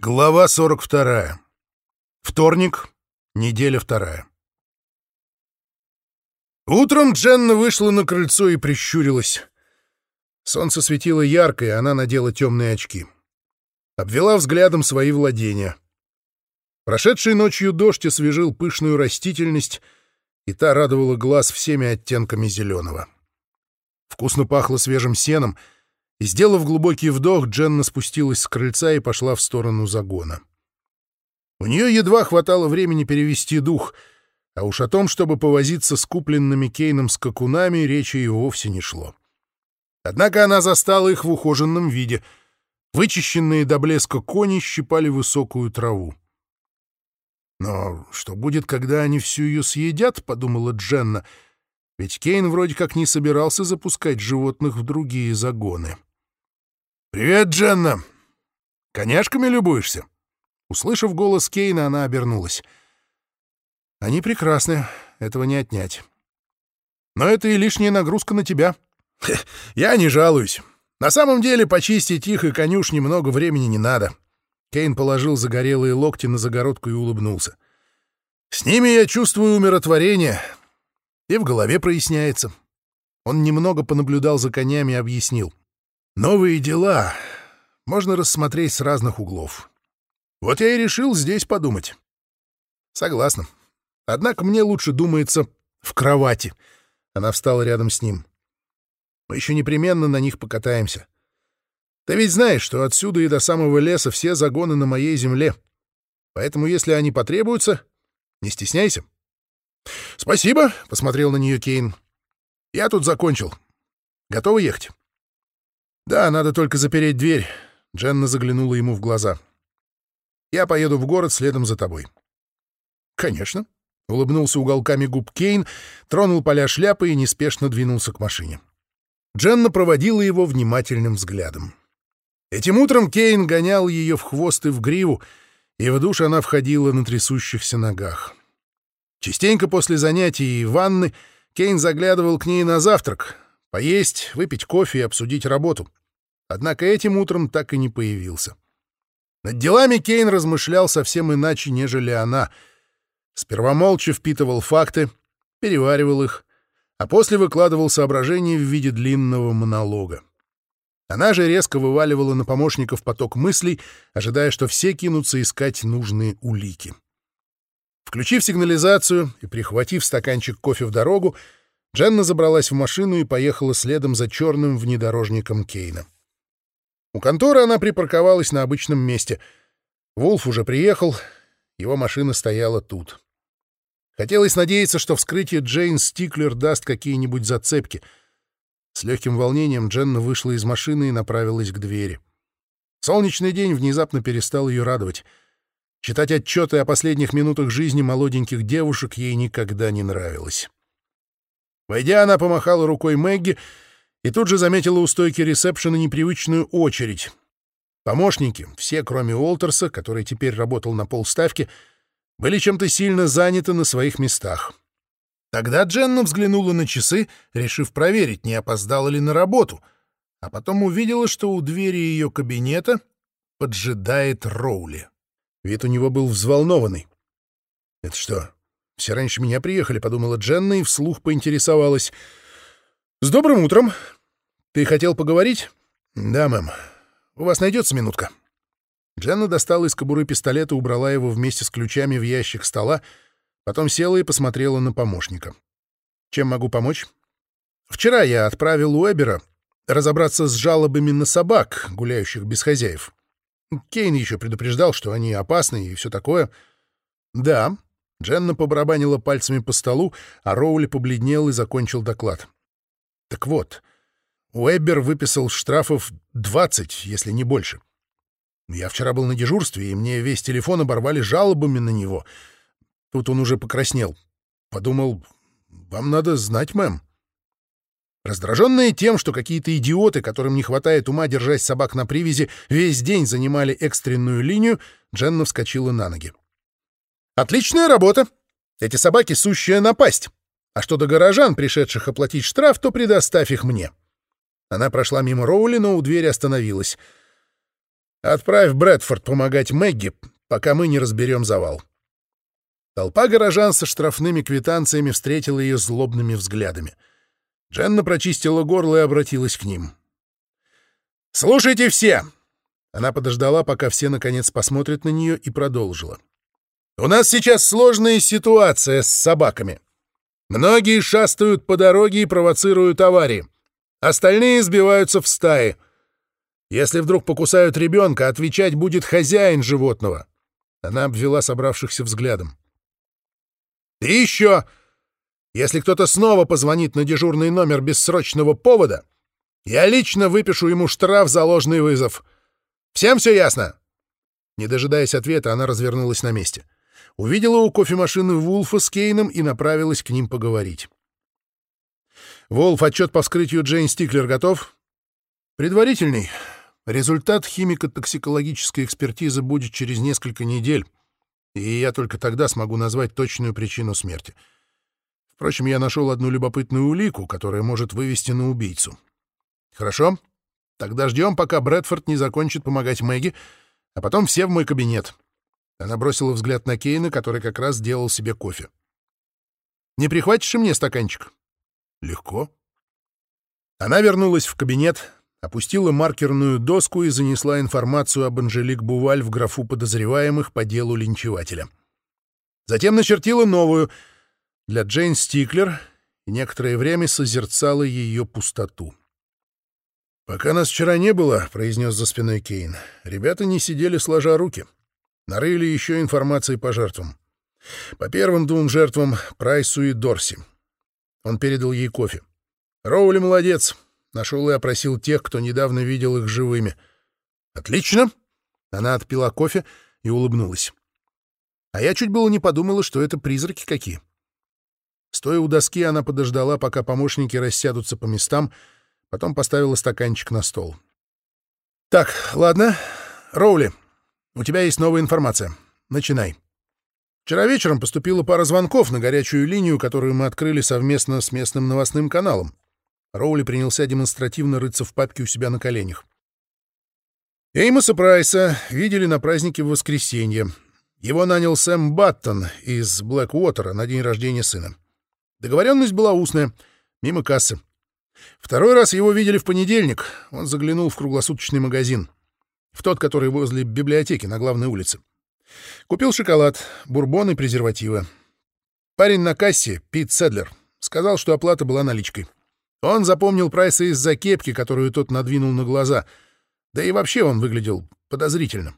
Глава 42. Вторник, неделя вторая. Утром Дженна вышла на крыльцо и прищурилась. Солнце светило ярко, и она надела темные очки. Обвела взглядом свои владения. Прошедший ночью дождь освежил пышную растительность, и та радовала глаз всеми оттенками зеленого. Вкусно пахло свежим сеном — и, сделав глубокий вдох, Дженна спустилась с крыльца и пошла в сторону загона. У нее едва хватало времени перевести дух, а уж о том, чтобы повозиться с купленными Кейном скакунами, речи и вовсе не шло. Однако она застала их в ухоженном виде. Вычищенные до блеска кони щипали высокую траву. «Но что будет, когда они всю ее съедят?» — подумала Дженна. «Ведь Кейн вроде как не собирался запускать животных в другие загоны». «Привет, Дженна! Коняшками любуешься?» Услышав голос Кейна, она обернулась. «Они прекрасны, этого не отнять. Но это и лишняя нагрузка на тебя». «Я не жалуюсь. На самом деле почистить их и конюшни много времени не надо». Кейн положил загорелые локти на загородку и улыбнулся. «С ними я чувствую умиротворение, и в голове проясняется». Он немного понаблюдал за конями и объяснил. Новые дела можно рассмотреть с разных углов. Вот я и решил здесь подумать. Согласна. Однако мне лучше думается в кровати. Она встала рядом с ним. Мы еще непременно на них покатаемся. Ты ведь знаешь, что отсюда и до самого леса все загоны на моей земле. Поэтому, если они потребуются, не стесняйся. — Спасибо, — посмотрел на нее Кейн. — Я тут закончил. Готова ехать? «Да, надо только запереть дверь». Дженна заглянула ему в глаза. «Я поеду в город следом за тобой». «Конечно», — улыбнулся уголками губ Кейн, тронул поля шляпы и неспешно двинулся к машине. Дженна проводила его внимательным взглядом. Этим утром Кейн гонял ее в хвост и в гриву, и в душ она входила на трясущихся ногах. Частенько после занятий и ванны Кейн заглядывал к ней на завтрак, поесть, выпить кофе и обсудить работу. Однако этим утром так и не появился. Над делами Кейн размышлял совсем иначе, нежели она. Сперва молча впитывал факты, переваривал их, а после выкладывал соображения в виде длинного монолога. Она же резко вываливала на помощников поток мыслей, ожидая, что все кинутся искать нужные улики. Включив сигнализацию и прихватив стаканчик кофе в дорогу, Дженна забралась в машину и поехала следом за черным внедорожником Кейна. У конторы она припарковалась на обычном месте. Вулф уже приехал, его машина стояла тут. Хотелось надеяться, что вскрытие Джейн Стиклер даст какие-нибудь зацепки. С легким волнением Дженна вышла из машины и направилась к двери. Солнечный день внезапно перестал ее радовать. Читать отчеты о последних минутах жизни молоденьких девушек ей никогда не нравилось. Войдя, она помахала рукой Мэгги, и тут же заметила у стойки ресепшена непривычную очередь. Помощники, все кроме Уолтерса, который теперь работал на полставки, были чем-то сильно заняты на своих местах. Тогда Дженна взглянула на часы, решив проверить, не опоздала ли на работу, а потом увидела, что у двери ее кабинета поджидает Роули. Вид у него был взволнованный. «Это что, все раньше меня приехали?» — подумала Дженна и вслух поинтересовалась — «С добрым утром. Ты хотел поговорить?» «Да, мэм. У вас найдется минутка?» Дженна достала из кобуры пистолет и убрала его вместе с ключами в ящик стола, потом села и посмотрела на помощника. «Чем могу помочь?» «Вчера я отправил Уэбера разобраться с жалобами на собак, гуляющих без хозяев. Кейн еще предупреждал, что они опасны и все такое». «Да». Дженна побарабанила пальцами по столу, а Роули побледнел и закончил доклад. Так вот, Уэббер выписал штрафов 20, если не больше. Я вчера был на дежурстве, и мне весь телефон оборвали жалобами на него. Тут он уже покраснел. Подумал, вам надо знать, мэм. Раздраженная тем, что какие-то идиоты, которым не хватает ума держать собак на привязи, весь день занимали экстренную линию, Дженна вскочила на ноги. «Отличная работа! Эти собаки — сущая напасть! А что до горожан, пришедших оплатить штраф, то предоставь их мне. Она прошла мимо Роули, но у двери остановилась. Отправь Брэдфорд помогать Мэгги, пока мы не разберем завал. Толпа горожан со штрафными квитанциями встретила ее злобными взглядами. Дженна прочистила горло и обратилась к ним. «Слушайте все!» Она подождала, пока все наконец посмотрят на нее, и продолжила. «У нас сейчас сложная ситуация с собаками. Многие шастают по дороге и провоцируют аварии. Остальные сбиваются в стаи. Если вдруг покусают ребенка, отвечать будет хозяин животного. Она обвела собравшихся взглядом. И еще, если кто-то снова позвонит на дежурный номер без срочного повода, я лично выпишу ему штраф за ложный вызов. Всем все ясно?» Не дожидаясь ответа, она развернулась на месте. Увидела у кофемашины Вулфа с Кейном и направилась к ним поговорить. «Волф, отчет по вскрытию Джейн Стиклер готов?» «Предварительный. Результат химико-токсикологической экспертизы будет через несколько недель, и я только тогда смогу назвать точную причину смерти. Впрочем, я нашел одну любопытную улику, которая может вывести на убийцу. Хорошо? Тогда ждем, пока Брэдфорд не закончит помогать Мэгги, а потом все в мой кабинет». Она бросила взгляд на Кейна, который как раз делал себе кофе. «Не прихватишь и мне стаканчик?» «Легко». Она вернулась в кабинет, опустила маркерную доску и занесла информацию об Анжелик Буваль в графу подозреваемых по делу линчевателя. Затем начертила новую для Джейн Стиклер и некоторое время созерцала ее пустоту. «Пока нас вчера не было», — произнес за спиной Кейн, — «ребята не сидели сложа руки. Нарыли еще информации по жертвам. По первым двум жертвам — Прайсу и Дорси. Он передал ей кофе. Роули молодец. Нашел и опросил тех, кто недавно видел их живыми. «Отлично!» Она отпила кофе и улыбнулась. А я чуть было не подумала, что это призраки какие. Стоя у доски, она подождала, пока помощники рассядутся по местам, потом поставила стаканчик на стол. «Так, ладно. Роули, у тебя есть новая информация. Начинай». Вчера вечером поступила пара звонков на горячую линию, которую мы открыли совместно с местным новостным каналом. Роули принялся демонстративно рыться в папке у себя на коленях. Эймоса Прайса видели на празднике в воскресенье. Его нанял Сэм Баттон из Блэквотера на день рождения сына. Договоренность была устная, мимо кассы. Второй раз его видели в понедельник. Он заглянул в круглосуточный магазин. В тот, который возле библиотеки на главной улице. Купил шоколад, бурбон и презервативы. Парень на кассе, Пит Седлер, сказал, что оплата была наличкой. Он запомнил Прайса из-за кепки, которую тот надвинул на глаза. Да и вообще он выглядел подозрительно.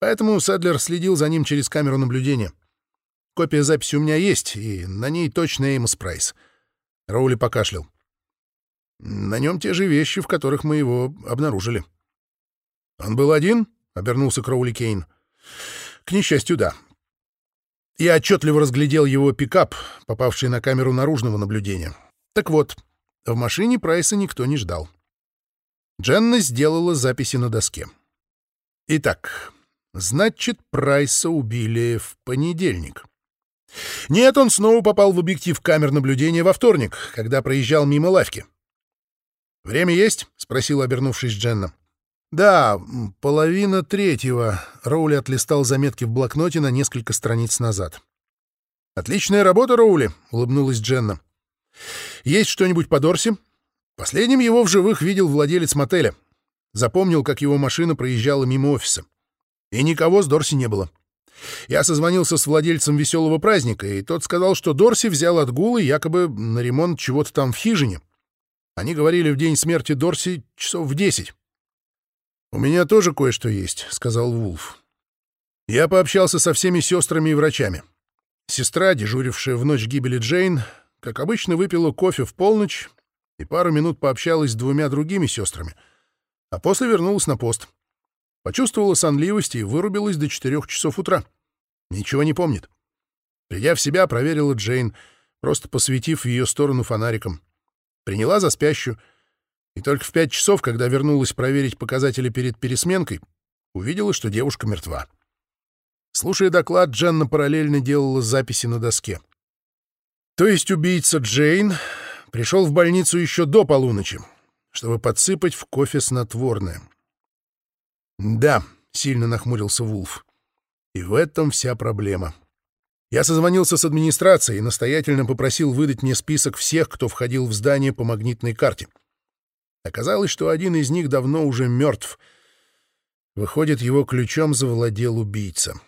Поэтому Седлер следил за ним через камеру наблюдения. Копия записи у меня есть, и на ней точно Эймос Прайс. Роули покашлял. На нем те же вещи, в которых мы его обнаружили. «Он был один?» — обернулся Кроули Кейн. «К несчастью, да. Я отчетливо разглядел его пикап, попавший на камеру наружного наблюдения. Так вот, в машине Прайса никто не ждал. Дженна сделала записи на доске. Итак, значит, Прайса убили в понедельник. Нет, он снова попал в объектив камер наблюдения во вторник, когда проезжал мимо лавки. «Время есть?» — спросила, обернувшись Дженна. «Да, половина третьего», — Роули отлистал заметки в блокноте на несколько страниц назад. «Отличная работа, Роули», — улыбнулась Дженна. Есть что-нибудь по Дорси? Последним его в живых видел владелец мотеля. Запомнил, как его машина проезжала мимо офиса. И никого с Дорси не было. Я созвонился с владельцем веселого праздника, и тот сказал, что Дорси взял отгулы якобы на ремонт чего-то там в хижине. Они говорили в день смерти Дорси часов в десять. «У меня тоже кое-что есть», — сказал Вулф. Я пообщался со всеми сестрами и врачами. Сестра, дежурившая в ночь гибели Джейн, как обычно, выпила кофе в полночь и пару минут пообщалась с двумя другими сестрами, а после вернулась на пост. Почувствовала сонливость и вырубилась до четырех часов утра. Ничего не помнит. Придя в себя, проверила Джейн, просто посветив в ее сторону фонариком. Приняла за спящую, и только в пять часов, когда вернулась проверить показатели перед пересменкой, увидела, что девушка мертва. Слушая доклад, Дженна параллельно делала записи на доске. То есть убийца Джейн пришел в больницу еще до полуночи, чтобы подсыпать в кофе снотворное. Да, сильно нахмурился Вулф. И в этом вся проблема. Я созвонился с администрацией и настоятельно попросил выдать мне список всех, кто входил в здание по магнитной карте. Оказалось, что один из них давно уже мертв. Выходит, его ключом завладел убийца.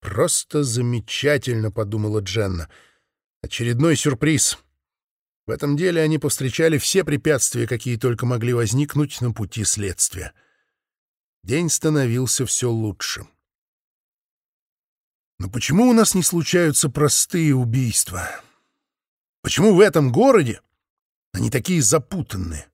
«Просто замечательно», — подумала Дженна. «Очередной сюрприз». В этом деле они повстречали все препятствия, какие только могли возникнуть на пути следствия. День становился все лучше. Но почему у нас не случаются простые убийства? Почему в этом городе они такие запутанные?